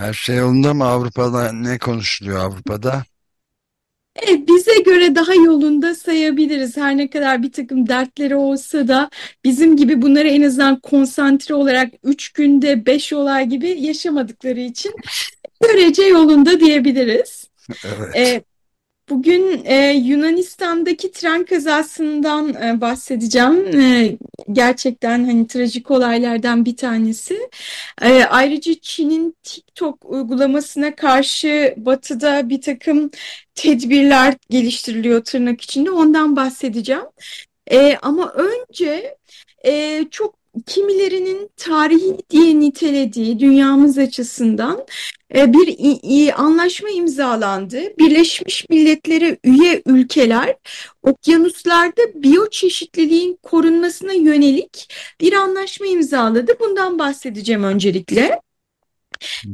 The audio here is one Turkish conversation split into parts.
Her şey yolunda mı Avrupa'da? Ne konuşuluyor Avrupa'da? Evet, bize göre daha yolunda sayabiliriz. Her ne kadar bir takım dertleri olsa da bizim gibi bunları en azından konsantre olarak 3 günde 5 olay gibi yaşamadıkları için görece yolunda diyebiliriz. Evet. Ee, Bugün e, Yunanistan'daki tren kazasından e, bahsedeceğim. E, gerçekten hani trajik olaylardan bir tanesi. E, ayrıca Çin'in TikTok uygulamasına karşı Batı'da bir takım tedbirler geliştiriliyor tırnak içinde. Ondan bahsedeceğim. E, ama önce e, çok kimilerinin tarihi diye nitelediği dünyamız açısından e, bir anlaşma imzalandı. Birleşmiş Milletler'e üye ülkeler okyanuslarda biyoçeşitliliğin korunmasına yönelik bir anlaşma imzaladı. Bundan bahsedeceğim öncelikle.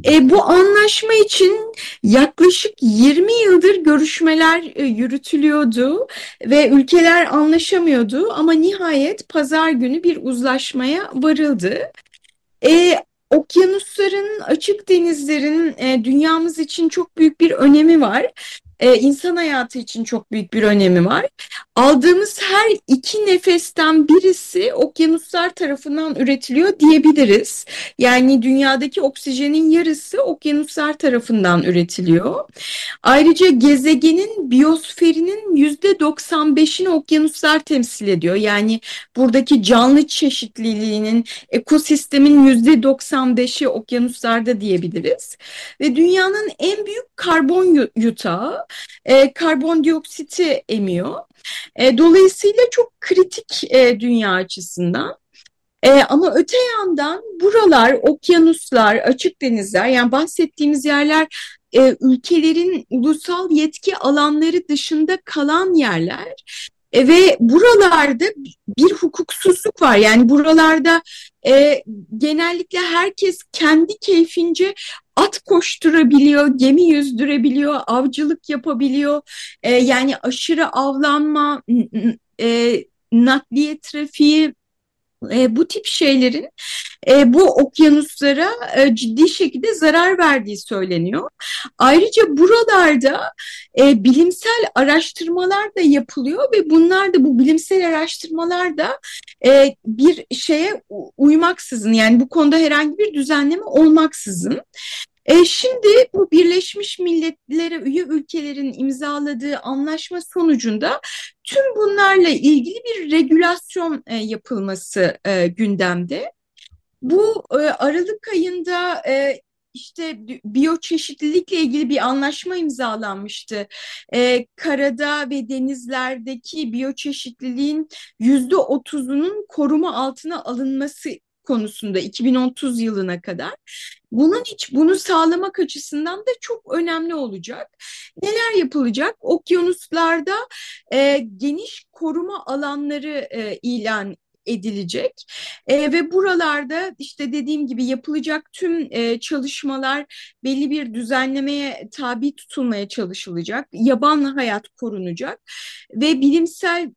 E, bu anlaşma için yaklaşık 20 yıldır görüşmeler e, yürütülüyordu ve ülkeler anlaşamıyordu ama nihayet pazar günü bir uzlaşmaya varıldı. E, okyanusların, açık denizlerin e, dünyamız için çok büyük bir önemi var e, insan hayatı için çok büyük bir önemi var. Aldığımız her iki nefesten birisi okyanuslar tarafından üretiliyor diyebiliriz. Yani dünyadaki oksijenin yarısı okyanuslar tarafından üretiliyor. Ayrıca gezegenin biyosferinin yüzde 95'ini okyanuslar temsil ediyor. Yani buradaki canlı çeşitliliğinin, ekosistemin yüzde 95'i okyanuslarda diyebiliriz. Ve dünyanın en büyük karbon yutağı e, karbondioksiti emiyor. E, dolayısıyla çok kritik e, dünya açısından. E, ama öte yandan buralar, okyanuslar, açık denizler yani bahsettiğimiz yerler e, ülkelerin ulusal yetki alanları dışında kalan yerler. E, ve buralarda bir hukuksuzluk var. Yani buralarda e, genellikle herkes kendi keyfince at koşturabiliyor, gemi yüzdürebiliyor, avcılık yapabiliyor. E, yani aşırı avlanma, e, nakliye trafiği e, bu tip şeylerin e, bu okyanuslara e, ciddi şekilde zarar verdiği söyleniyor. Ayrıca buralarda e, bilimsel araştırmalar da yapılıyor ve bunlar da bu bilimsel araştırmalar da e, bir şeye uymaksızın yani bu konuda herhangi bir düzenleme olmaksızın e, şimdi bu Birleşmiş Milletler'e üye ülkelerin imzaladığı anlaşma sonucunda tüm bunlarla ilgili bir regülasyon e, yapılması e, gündemde. Bu e, Aralık ayında e, işte biyoçeşitlilikle ilgili bir anlaşma imzalanmıştı. Ee, karada ve denizlerdeki biyoçeşitliliğin yüzde otuzunun koruma altına alınması konusunda 2030 yılına kadar. Bunun hiç bunu sağlamak açısından da çok önemli olacak. Neler yapılacak? Okyanuslarda e, geniş koruma alanları e, ilan edilecek e, ve buralarda işte dediğim gibi yapılacak tüm e, çalışmalar belli bir düzenlemeye tabi tutulmaya çalışılacak. Yaban hayat korunacak ve bilimsel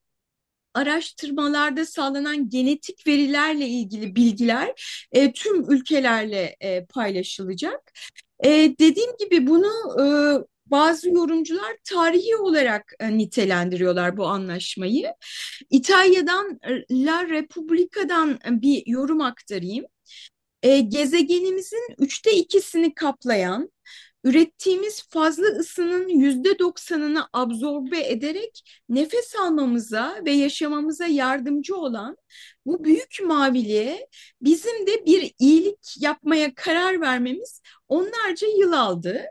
araştırmalarda sağlanan genetik verilerle ilgili bilgiler e, tüm ülkelerle e, paylaşılacak. E, dediğim gibi bunu e, bazı yorumcular tarihi olarak e, nitelendiriyorlar bu anlaşmayı. İtalya'dan La Repubblica'dan bir yorum aktarayım. E, gezegenimizin üçte ikisini kaplayan ürettiğimiz fazla ısının yüzde doksanını absorbe ederek nefes almamıza ve yaşamamıza yardımcı olan bu büyük maviliğe bizim de bir iyilik yapmaya karar vermemiz onlarca yıl aldı.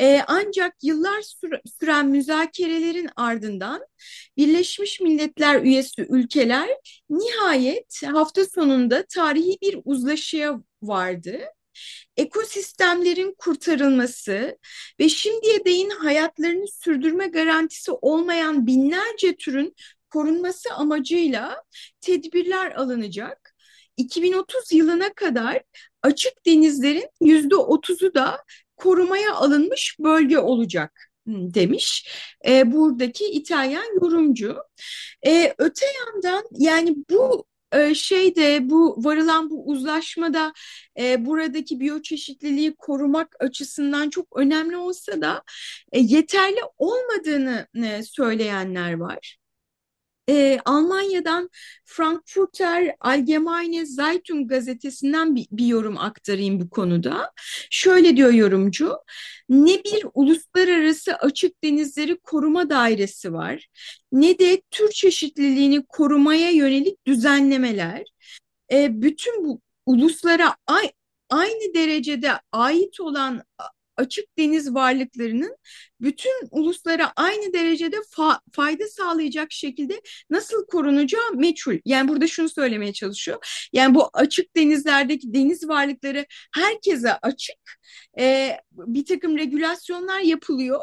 Ee, ancak yıllar süren müzakerelerin ardından Birleşmiş Milletler üyesi ülkeler nihayet hafta sonunda tarihi bir uzlaşıya vardı ekosistemlerin kurtarılması ve şimdiye değin hayatlarını sürdürme garantisi olmayan binlerce türün korunması amacıyla tedbirler alınacak. 2030 yılına kadar açık denizlerin yüzde otuzu da korumaya alınmış bölge olacak demiş e, buradaki İtalyan yorumcu. E, öte yandan yani bu şeyde bu varılan bu uzlaşmada e, buradaki biyoçeşitliliği korumak açısından çok önemli olsa da e, yeterli olmadığını e, söyleyenler var e, Almanya'dan Frankfurter Allgemeine Zeitung gazetesinden bir, bir yorum aktarayım bu konuda. Şöyle diyor yorumcu, ne bir uluslararası açık denizleri koruma dairesi var, ne de tür çeşitliliğini korumaya yönelik düzenlemeler. E, bütün bu uluslara aynı derecede ait olan açık deniz varlıklarının bütün uluslara aynı derecede fa fayda sağlayacak şekilde nasıl korunacağı meçhul. Yani burada şunu söylemeye çalışıyor. Yani bu açık denizlerdeki deniz varlıkları herkese açık. E, bir takım regülasyonlar yapılıyor.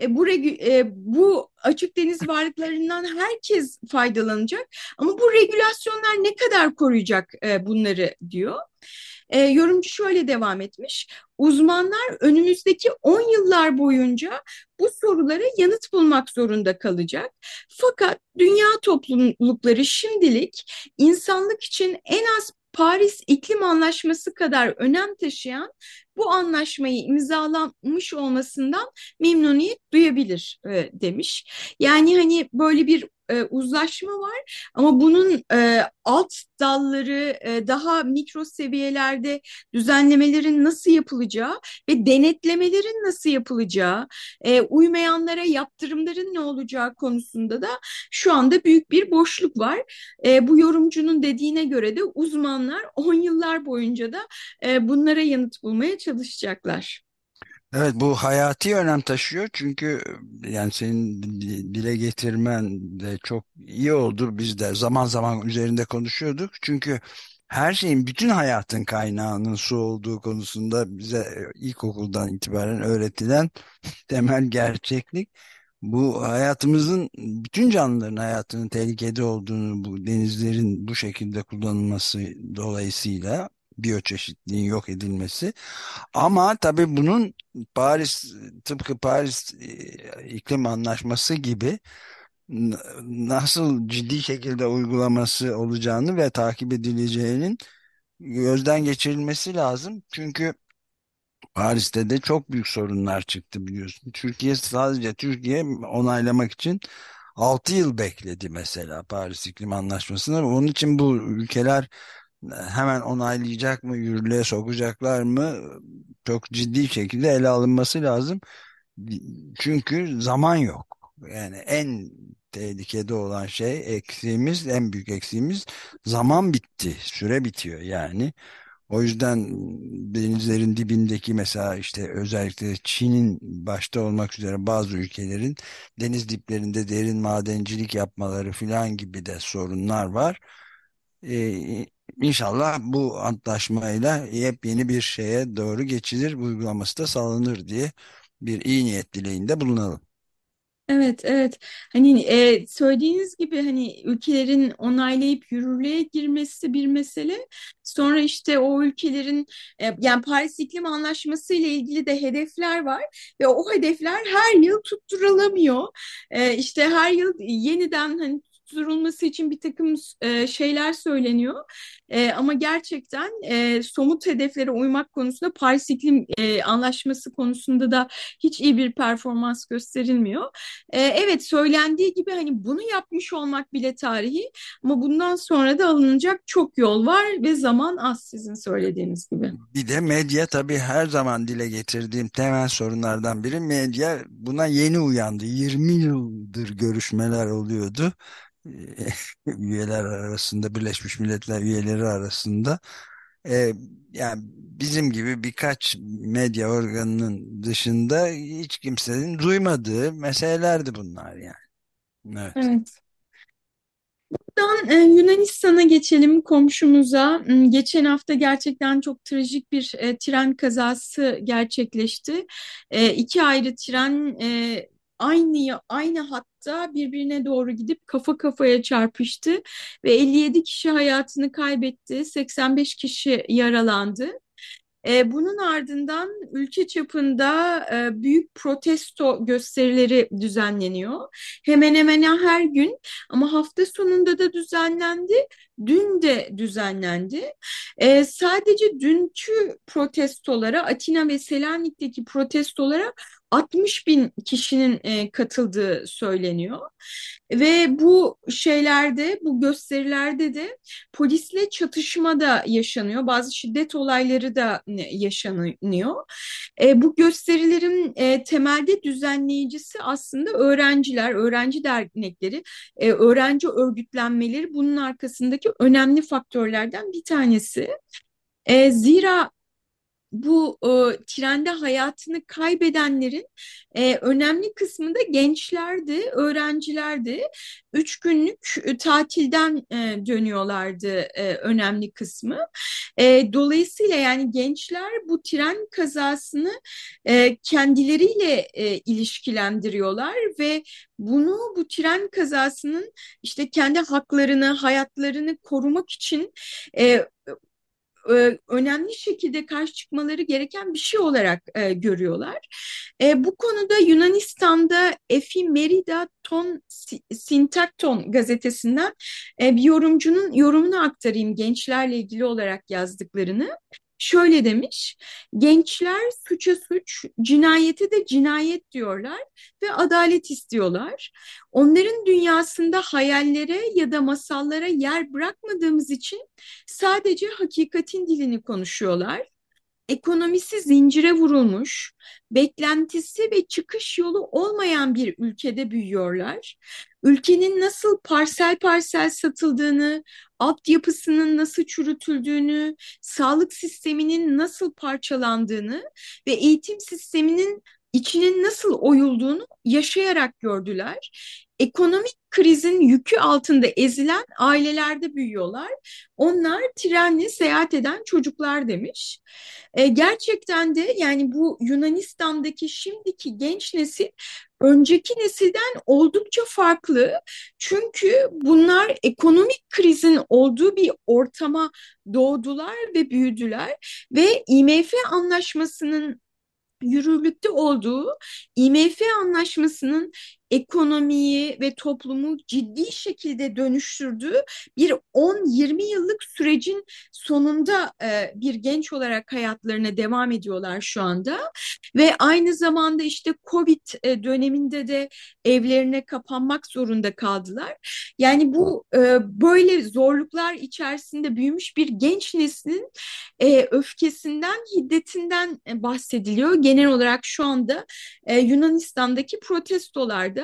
E, bu, e, bu açık deniz varlıklarından herkes faydalanacak. Ama bu regülasyonlar ne kadar koruyacak e, bunları diyor. E, yorumcu şöyle devam etmiş. Uzmanlar önümüzdeki 10 yıllar boyunca bu sorulara yanıt bulmak zorunda kalacak. Fakat dünya toplulukları şimdilik insanlık için en az Paris İklim Anlaşması kadar önem taşıyan bu anlaşmayı imzalamış olmasından memnuniyet duyabilir e, demiş. Yani hani böyle bir e, uzlaşma var ama bunun e, alt dalları e, daha mikro seviyelerde düzenlemelerin nasıl yapılacağı ve denetlemelerin nasıl yapılacağı, e, uymayanlara yaptırımların ne olacağı konusunda da şu anda büyük bir boşluk var. E, bu yorumcunun dediğine göre de uzmanlar 10 yıllar boyunca da e, bunlara yanıt bulmaya çalışacaklar. Evet bu hayati önem taşıyor çünkü yani senin dile getirmen de çok iyi oldu. Biz de zaman zaman üzerinde konuşuyorduk. Çünkü her şeyin bütün hayatın kaynağının su olduğu konusunda bize ilkokuldan itibaren öğretilen temel gerçeklik. Bu hayatımızın bütün canlıların hayatının tehlikede olduğunu bu denizlerin bu şekilde kullanılması dolayısıyla biyoçeşitliğin yok edilmesi. Ama tabii bunun Paris tıpkı Paris e, iklim anlaşması gibi nasıl ciddi şekilde uygulaması olacağını ve takip edileceğinin gözden geçirilmesi lazım. Çünkü Paris'te de çok büyük sorunlar çıktı biliyorsun. Türkiye sadece Türkiye onaylamak için 6 yıl bekledi mesela Paris İklim Anlaşması'nı. Onun için bu ülkeler hemen onaylayacak mı, yürürlüğe sokacaklar mı çok ciddi şekilde ele alınması lazım. Çünkü zaman yok. Yani en tehlikede olan şey eksiğimiz, en büyük eksiğimiz zaman bitti, süre bitiyor yani. O yüzden denizlerin dibindeki mesela işte özellikle Çin'in başta olmak üzere bazı ülkelerin deniz diplerinde derin madencilik yapmaları filan gibi de sorunlar var. Ee, İnşallah bu antlaşmayla yepyeni bir şeye doğru geçilir, uygulaması da sağlanır diye bir iyi niyet dileğinde bulunalım. Evet, evet. Hani e, söylediğiniz gibi hani ülkelerin onaylayıp yürürlüğe girmesi bir mesele. Sonra işte o ülkelerin e, yani Paris İklim Anlaşması ile ilgili de hedefler var ve o hedefler her yıl tutturulamıyor. E, işte her yıl yeniden hani susturulması için bir takım e, şeyler söyleniyor. E, ama gerçekten e, somut hedeflere uymak konusunda Paris İklim e, Anlaşması konusunda da hiç iyi bir performans gösterilmiyor. E, evet söylendiği gibi hani bunu yapmış olmak bile tarihi ama bundan sonra da alınacak çok yol var ve zaman az sizin söylediğiniz gibi. Bir de medya tabii her zaman dile getirdiğim temel sorunlardan biri medya buna yeni uyandı. 20 yıldır görüşmeler oluyordu. üyeler arasında Birleşmiş Milletler üyeleri arasında e, yani bizim gibi birkaç medya organının dışında hiç kimsenin duymadığı meselelerdi bunlar yani. Evet. Evet. Buradan e, Yunanistan'a geçelim komşumuza. Hmm, geçen hafta gerçekten çok trajik bir e, tren kazası gerçekleşti. E, iki ayrı tren e, aynı aynı hatta birbirine doğru gidip kafa kafaya çarpıştı ve 57 kişi hayatını kaybetti, 85 kişi yaralandı. E, bunun ardından ülke çapında e, büyük protesto gösterileri düzenleniyor. Hemen hemen her gün ama hafta sonunda da düzenlendi, dün de düzenlendi. E, sadece dünkü protestolara, Atina ve Selanik'teki protestolara 60 bin kişinin e, katıldığı söyleniyor. Ve bu şeylerde, bu gösterilerde de polisle çatışma da yaşanıyor. Bazı şiddet olayları da e, yaşanıyor. E, bu gösterilerin e, temelde düzenleyicisi aslında öğrenciler, öğrenci dernekleri, e, öğrenci örgütlenmeleri bunun arkasındaki önemli faktörlerden bir tanesi. E, zira bu e, trende hayatını kaybedenlerin e, önemli kısmı da gençlerdi, öğrencilerdi. Üç günlük e, tatilden e, dönüyorlardı e, önemli kısmı. E, dolayısıyla yani gençler bu tren kazasını e, kendileriyle e, ilişkilendiriyorlar ve bunu bu tren kazasının işte kendi haklarını, hayatlarını korumak için e, e, önemli şekilde karşı çıkmaları gereken bir şey olarak e, görüyorlar. E, bu konuda Yunanistan'da Efimerida Ton Sintakton gazetesinden bir yorumcunun yorumunu aktarayım gençlerle ilgili olarak yazdıklarını. Şöyle demiş, gençler suça suç, cinayeti de cinayet diyorlar ve adalet istiyorlar. Onların dünyasında hayallere ya da masallara yer bırakmadığımız için sadece hakikatin dilini konuşuyorlar ekonomisi zincire vurulmuş, beklentisi ve çıkış yolu olmayan bir ülkede büyüyorlar. Ülkenin nasıl parsel parsel satıldığını, altyapısının nasıl çürütüldüğünü, sağlık sisteminin nasıl parçalandığını ve eğitim sisteminin içinin nasıl oyulduğunu yaşayarak gördüler. Ekonomik krizin yükü altında ezilen ailelerde büyüyorlar. Onlar trenle seyahat eden çocuklar demiş. E, gerçekten de yani bu Yunanistan'daki şimdiki genç nesil önceki nesilden oldukça farklı. Çünkü bunlar ekonomik krizin olduğu bir ortama doğdular ve büyüdüler ve IMF anlaşmasının yürürlükte olduğu IMF anlaşmasının ekonomiyi ve toplumu ciddi şekilde döndürdüğü bir 10-20 yıllık sürecin sonunda e, bir genç olarak hayatlarına devam ediyorlar şu anda ve aynı zamanda işte Covid e, döneminde de evlerine kapanmak zorunda kaldılar. Yani bu e, böyle zorluklar içerisinde büyümüş bir genç neslin e, öfkesinden, hiddetinden e, bahsediliyor. Genel olarak şu anda e, Yunanistan'daki protestolarda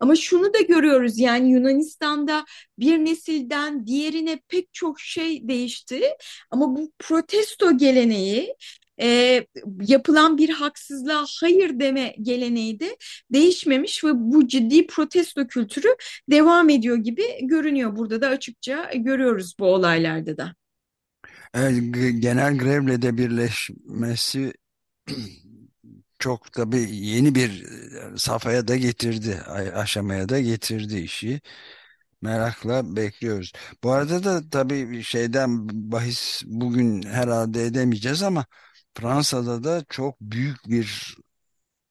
ama şunu da görüyoruz yani Yunanistan'da bir nesilden diğerine pek çok şey değişti. Ama bu protesto geleneği e, yapılan bir haksızlığa hayır deme geleneği de değişmemiş ve bu ciddi protesto kültürü devam ediyor gibi görünüyor. Burada da açıkça görüyoruz bu olaylarda da. genel grevle de birleşmesi çok tabii yeni bir safhaya da getirdi, aşamaya da getirdi işi. Merakla bekliyoruz. Bu arada da tabii şeyden bahis bugün herhalde edemeyeceğiz ama Fransa'da da çok büyük bir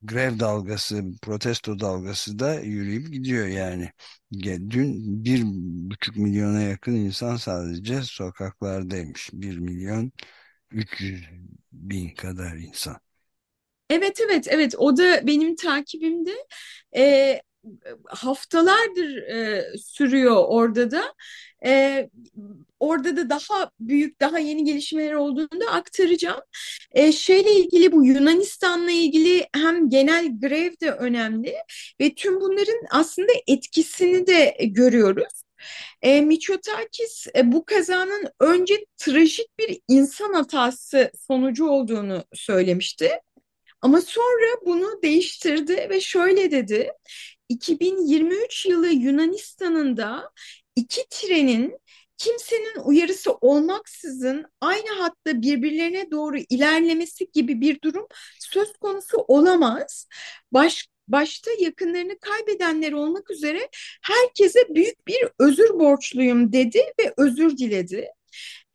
grev dalgası, protesto dalgası da yürüyüp gidiyor yani. Dün bir buçuk milyona yakın insan sadece sokaklardaymış. Bir milyon 300 bin kadar insan. Evet evet evet o da benim takibimde e, haftalardır e, sürüyor orada da. E, orada da daha büyük, daha yeni gelişmeler olduğunu da aktaracağım. E, şeyle ilgili bu Yunanistan'la ilgili hem genel grev de önemli ve tüm bunların aslında etkisini de görüyoruz. E, Mitsotakis e, bu kazanın önce trajik bir insan hatası sonucu olduğunu söylemişti. Ama sonra bunu değiştirdi ve şöyle dedi. 2023 yılı Yunanistan'ın da iki trenin kimsenin uyarısı olmaksızın aynı hatta birbirlerine doğru ilerlemesi gibi bir durum söz konusu olamaz. Baş, başta yakınlarını kaybedenler olmak üzere herkese büyük bir özür borçluyum dedi ve özür diledi.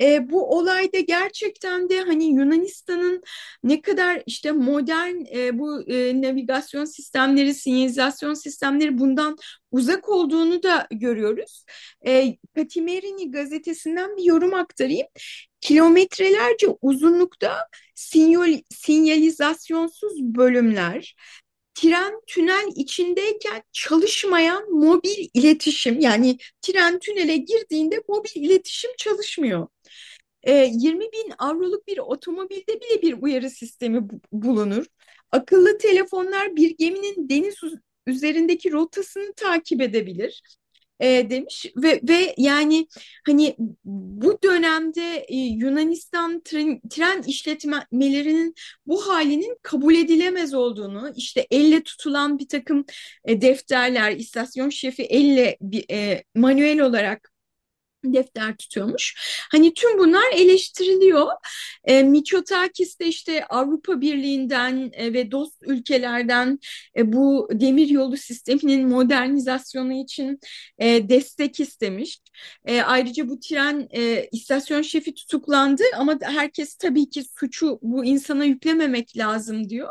E, bu olayda gerçekten de hani Yunanistan'ın ne kadar işte modern e, bu e, navigasyon sistemleri, sinyalizasyon sistemleri bundan uzak olduğunu da görüyoruz. E, Katimerini gazetesinden bir yorum aktarayım. Kilometrelerce uzunlukta sinyal, sinyalizasyonsuz bölümler, tren tünel içindeyken çalışmayan mobil iletişim yani tren tünele girdiğinde mobil iletişim çalışmıyor. E, 20 bin avroluk bir otomobilde bile bir uyarı sistemi bulunur. Akıllı telefonlar bir geminin deniz üzerindeki rotasını takip edebilir e, demiş. Ve ve yani hani bu dönemde e, Yunanistan tren, tren işletmelerinin bu halinin kabul edilemez olduğunu işte elle tutulan bir takım e, defterler istasyon şefi elle e, manuel olarak defter tutuyormuş. Hani tüm bunlar eleştiriliyor. E, Mitsotakis de işte Avrupa Birliği'nden e, ve dost ülkelerden e, bu demir yolu sisteminin modernizasyonu için e, destek istemiş. E, ayrıca bu tren e, istasyon şefi tutuklandı ama herkes tabii ki suçu bu insana yüklememek lazım diyor.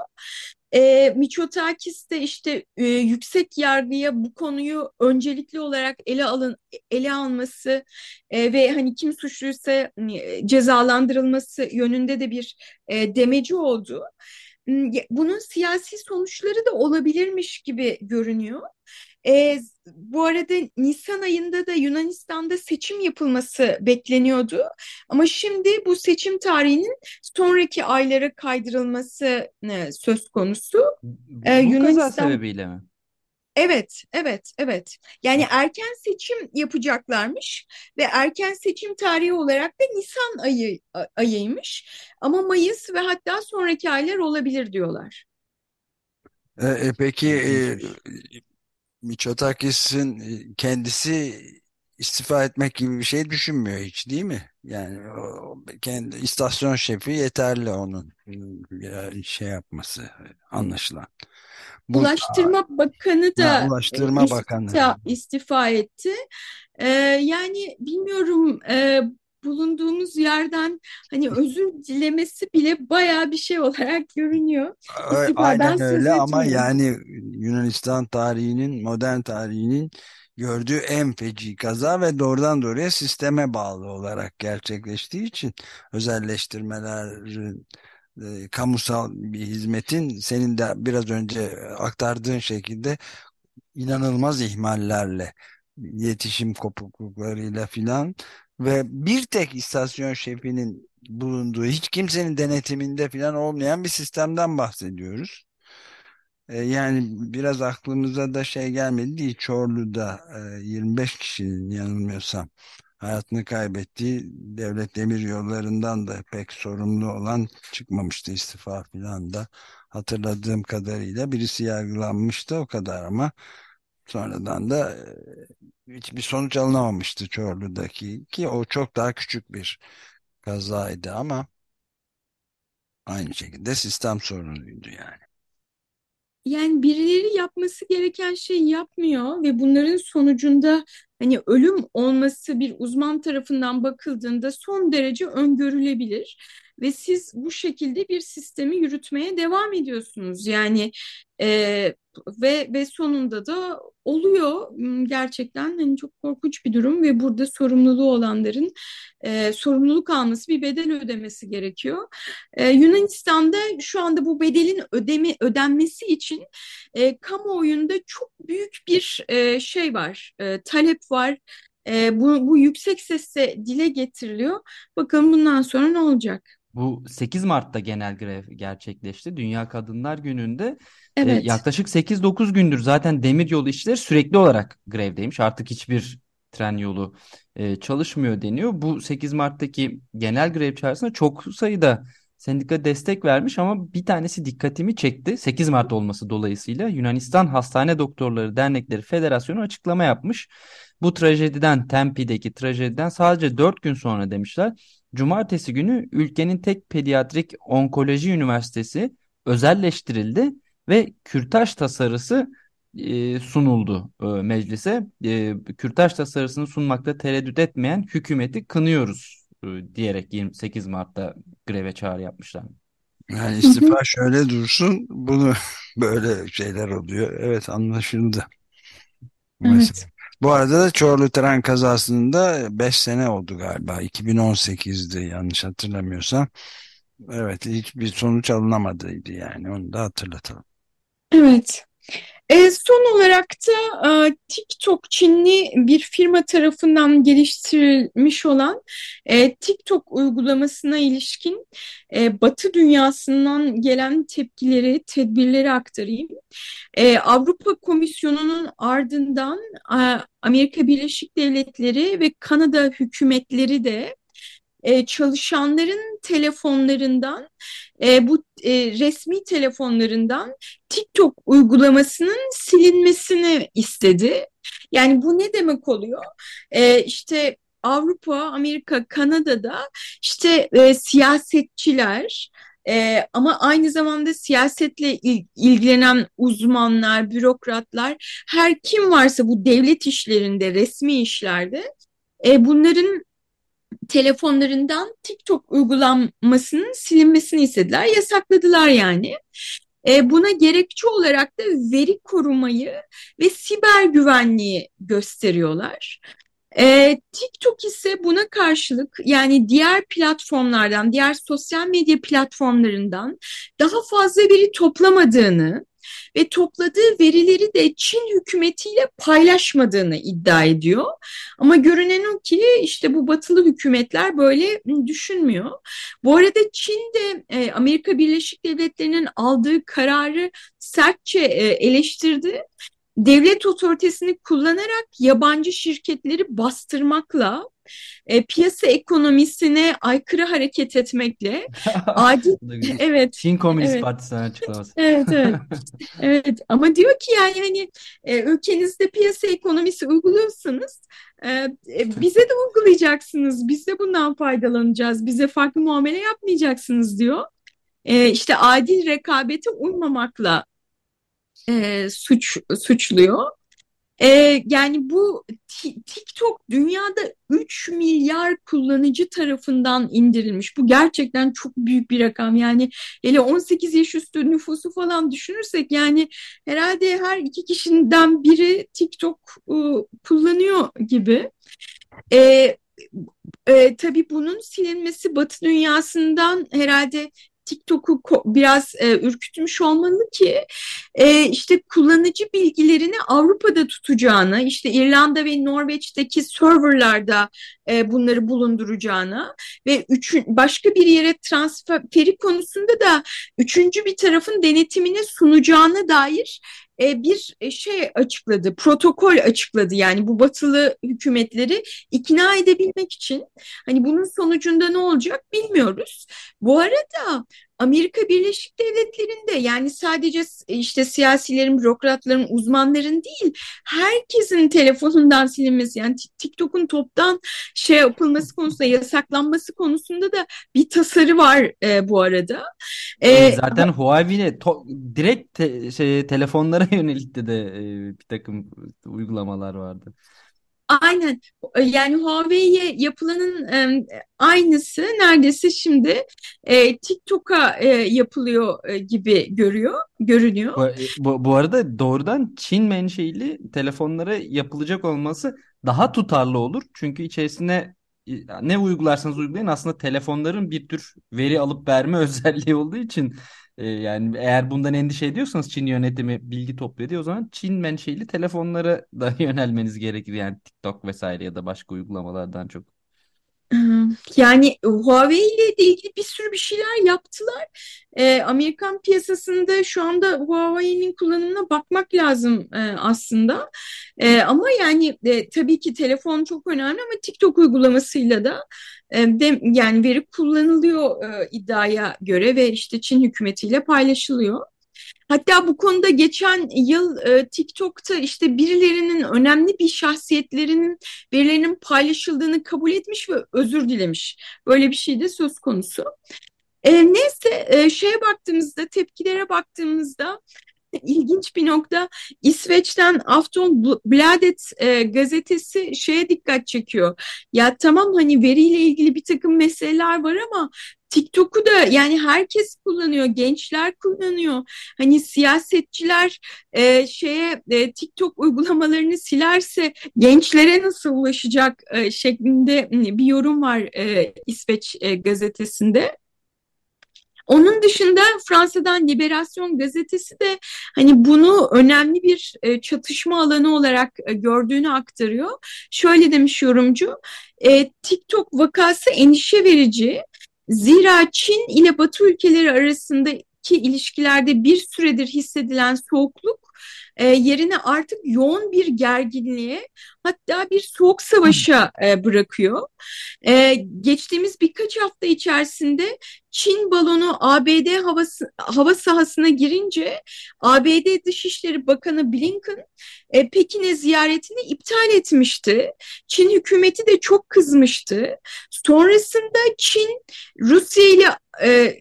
E, Miçotakis de işte e, yüksek yargıya bu konuyu öncelikli olarak ele alın ele alması e, ve hani kim suçluysa e, cezalandırılması yönünde de bir e, demeci oldu. Bunun siyasi sonuçları da olabilirmiş gibi görünüyor. E, bu arada Nisan ayında da Yunanistan'da seçim yapılması bekleniyordu. Ama şimdi bu seçim tarihinin sonraki aylara kaydırılması e, söz konusu. Bu e, Yunanistan... kaza sebebiyle mi? Evet, evet, evet. Yani erken seçim yapacaklarmış ve erken seçim tarihi olarak da Nisan ayı ayıymış. Ama Mayıs ve hatta sonraki aylar olabilir diyorlar. E, e peki e, Mitsotakis'in e, kendisi istifa etmek gibi bir şey düşünmüyor hiç değil mi? Yani o, kendi istasyon şefi yeterli onun bir şey yapması anlaşılan. Bu, Ulaştırma Bakanı da ha, Ulaştırma istifa, Bakanı istifa etti. Ee, yani bilmiyorum e, bulunduğumuz yerden hani özür dilemesi bile baya bir şey olarak görünüyor. Aynen öyle ama yani Yunanistan tarihinin, modern tarihinin gördüğü en feci kaza ve doğrudan doğruya sisteme bağlı olarak gerçekleştiği için özelleştirmelerin e, kamusal bir hizmetin senin de biraz önce aktardığın şekilde inanılmaz ihmallerle iletişim kopukluklarıyla filan ve bir tek istasyon şefinin bulunduğu hiç kimsenin denetiminde falan olmayan bir sistemden bahsediyoruz. E, yani biraz aklımıza da şey gelmedi değil Çorlu'da e, 25 kişinin yanılmıyorsam hayatını kaybettiği devlet demir yollarından da pek sorumlu olan çıkmamıştı istifa falan da hatırladığım kadarıyla birisi yargılanmıştı o kadar ama sonradan da e, hiçbir sonuç alınamamıştı Çorlu'daki ki o çok daha küçük bir kazaydı ama aynı şekilde sistem sorunuydu yani. Yani birileri yapması gereken şeyi yapmıyor ve bunların sonucunda hani ölüm olması bir uzman tarafından bakıldığında son derece öngörülebilir ve siz bu şekilde bir sistemi yürütmeye devam ediyorsunuz. Yani e, ve ve sonunda da oluyor hmm, gerçekten hani çok korkunç bir durum ve burada sorumluluğu olanların e, sorumluluk alması bir bedel ödemesi gerekiyor. E, Yunanistan'da şu anda bu bedelin ödemi ödenmesi için e, kamuoyunda çok büyük bir e, şey var, e, talep var. E, bu, bu yüksek sesle dile getiriliyor. Bakalım bundan sonra ne olacak? Bu 8 Mart'ta genel grev gerçekleşti. Dünya Kadınlar Günü'nde e, evet. e, yaklaşık 8-9 gündür zaten demiryolu işleri sürekli olarak grevdeymiş. Artık hiçbir tren yolu e, çalışmıyor deniyor. Bu 8 Mart'taki genel grev çağrısına çok sayıda sendika destek vermiş ama bir tanesi dikkatimi çekti. 8 Mart olması dolayısıyla Yunanistan Hastane Doktorları Dernekleri Federasyonu açıklama yapmış. Bu trajediden, Tempi'deki trajediden sadece 4 gün sonra demişler Cumartesi günü ülkenin tek pediatrik onkoloji üniversitesi özelleştirildi ve kürtaj tasarısı e, sunuldu e, meclise. E, kürtaj tasarısını sunmakta tereddüt etmeyen hükümeti kınıyoruz e, diyerek 28 Mart'ta greve çağrı yapmışlar. Yani istifa şöyle dursun bunu böyle şeyler oluyor. Evet anlaşıldı. Evet. Bu arada da Çorlu tren kazasında 5 sene oldu galiba. 2018'di yanlış hatırlamıyorsam. Evet hiçbir sonuç alınamadıydı yani onu da hatırlatalım. Evet. E, son olarak da e, TikTok Çinli bir firma tarafından geliştirilmiş olan e, TikTok uygulamasına ilişkin e, Batı dünyasından gelen tepkileri, tedbirleri aktarayım. E, Avrupa Komisyonu'nun ardından e, Amerika Birleşik Devletleri ve Kanada hükümetleri de e, çalışanların telefonlarından e, bu e, resmi telefonlarından TikTok uygulamasının silinmesini istedi. Yani bu ne demek oluyor? E, işte Avrupa, Amerika, Kanada'da işte e, siyasetçiler e, ama aynı zamanda siyasetle il, ilgilenen uzmanlar, bürokratlar, her kim varsa bu devlet işlerinde, resmi işlerde e, bunların telefonlarından TikTok uygulamasının silinmesini istediler. Yasakladılar yani. E, buna gerekçe olarak da veri korumayı ve siber güvenliği gösteriyorlar. E, TikTok ise buna karşılık yani diğer platformlardan, diğer sosyal medya platformlarından daha fazla veri toplamadığını ve topladığı verileri de Çin hükümetiyle paylaşmadığını iddia ediyor. Ama görünen o ki işte bu batılı hükümetler böyle düşünmüyor. Bu arada Çin de e, Amerika Birleşik Devletleri'nin aldığı kararı sertçe e, eleştirdi devlet otoritesini kullanarak yabancı şirketleri bastırmakla e, piyasa ekonomisine aykırı hareket etmekle adil evet Çin Komünist evet. Partisi'nin açıklaması. Evet evet. evet ama diyor ki yani hani e, ülkenizde piyasa ekonomisi uyguluyorsanız e, e, bize de uygulayacaksınız. Biz de bundan faydalanacağız. Bize farklı muamele yapmayacaksınız diyor. E, işte adil rekabete uymamakla e, suç suçluyor. Ee, yani bu TikTok dünyada 3 milyar kullanıcı tarafından indirilmiş. Bu gerçekten çok büyük bir rakam. Yani hele 18 yaş üstü nüfusu falan düşünürsek yani herhalde her iki kişiden biri TikTok e, kullanıyor gibi. Ee, e, tabii bunun silinmesi Batı dünyasından herhalde TikTok'u biraz e, ürkütmüş olmalı ki e, işte kullanıcı bilgilerini Avrupa'da tutacağını, işte İrlanda ve Norveç'teki serverlarda e, bunları bulunduracağını ve üçün, başka bir yere transferi konusunda da üçüncü bir tarafın denetimine sunacağına dair e, bir e, şey açıkladı, protokol açıkladı. Yani bu batılı hükümetleri ikna edebilmek için. Hani bunun sonucunda ne olacak bilmiyoruz. Bu arada Amerika Birleşik Devletleri'nde yani sadece işte siyasilerin, bürokratların, uzmanların değil herkesin telefonundan silinmesi yani TikTok'un toptan şey yapılması konusunda yasaklanması konusunda da bir tasarı var e, bu arada. E, Zaten Huawei'ne direkt te şey, telefonlara yönelik de, de e, bir takım uygulamalar vardı. Aynen yani Huawei'ye yapılanın e, aynısı neredeyse şimdi e, TikTok'a e, yapılıyor e, gibi görüyor görünüyor. Bu, bu, bu arada doğrudan Çin menşeili telefonlara yapılacak olması daha tutarlı olur. Çünkü içerisine ne uygularsanız uygulayın aslında telefonların bir tür veri alıp verme özelliği olduğu için e, yani eğer bundan endişe ediyorsanız Çin yönetimi bilgi topluyor diye o zaman Çin menşeli telefonlara da yönelmeniz gerekir yani TikTok vesaire ya da başka uygulamalardan çok. Yani Huawei ile ilgili bir sürü bir şeyler yaptılar. E, Amerikan piyasasında şu anda Huawei'nin kullanımına bakmak lazım e, aslında. E, ama yani e, tabii ki telefon çok önemli ama TikTok uygulamasıyla da e, de, yani veri kullanılıyor e, iddiaya göre ve işte Çin hükümetiyle paylaşılıyor. Hatta bu konuda geçen yıl e, TikTok'ta işte birilerinin önemli bir şahsiyetlerinin verilerinin paylaşıldığını kabul etmiş ve özür dilemiş. Böyle bir şey de söz konusu. E, neyse e, şeye baktığımızda, tepkilere baktığımızda ilginç bir nokta İsveç'ten Aftonbladet e, gazetesi şeye dikkat çekiyor. Ya tamam hani veriyle ilgili bir takım meseleler var ama TikTok'u da yani herkes kullanıyor, gençler kullanıyor. Hani siyasetçiler e, şeye e, TikTok uygulamalarını silerse gençlere nasıl ulaşacak e, şeklinde bir yorum var e, İsveç e, gazetesinde. Onun dışında Fransa'dan Liberasyon gazetesi de hani bunu önemli bir e, çatışma alanı olarak e, gördüğünü aktarıyor. Şöyle demiş yorumcu, e, TikTok vakası endişe verici. Zira Çin ile Batı ülkeleri arasındaki ilişkilerde bir süredir hissedilen soğukluk e, yerine artık yoğun bir gerginliğe hatta bir soğuk savaşa e, bırakıyor. E, geçtiğimiz birkaç hafta içerisinde Çin balonu ABD havası, hava sahasına girince ABD Dışişleri Bakanı Blinken e, Pekin'e ziyaretini iptal etmişti. Çin hükümeti de çok kızmıştı. Sonrasında Çin Rusya ile e,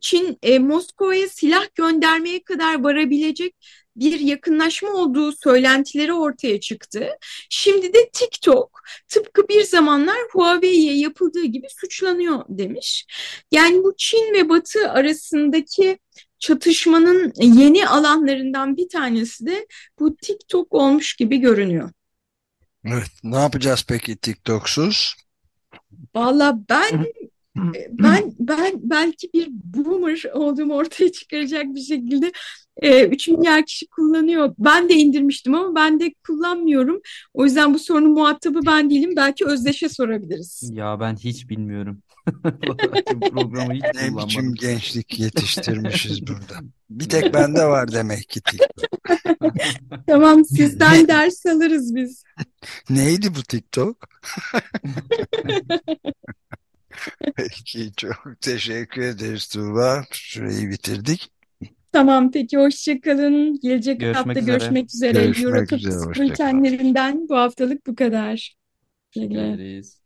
Çin e, Moskova'ya silah göndermeye kadar varabilecek bir yakınlaşma olduğu söylentileri ortaya çıktı. Şimdi de TikTok tıpkı bir zamanlar Huawei'ye yapıldığı gibi suçlanıyor demiş. Yani bu Çin ve Batı arasındaki çatışmanın yeni alanlarından bir tanesi de bu TikTok olmuş gibi görünüyor. Evet, ne yapacağız peki TikToksuz? Valla ben ben ben belki bir boomer olduğumu ortaya çıkaracak bir şekilde e, 3 milyar kişi kullanıyor. Ben de indirmiştim ama ben de kullanmıyorum. O yüzden bu sorunun muhatabı ben değilim. Belki Özdeş'e sorabiliriz. Ya ben hiç bilmiyorum. Programı hiç ne biçim gençlik yetiştirmişiz burada. Bir tek bende var demek ki TikTok. tamam sizden ders alırız biz. Neydi bu TikTok? Peki çok teşekkür ederiz Tuğba. Süreyi bitirdik. Tamam peki hoşçakalın. Gelecek görüşmek hafta üzere. görüşmek üzere. Görüşmek Eurotop üzere. bültenlerinden bu haftalık bu kadar. Teşekkür ederiz.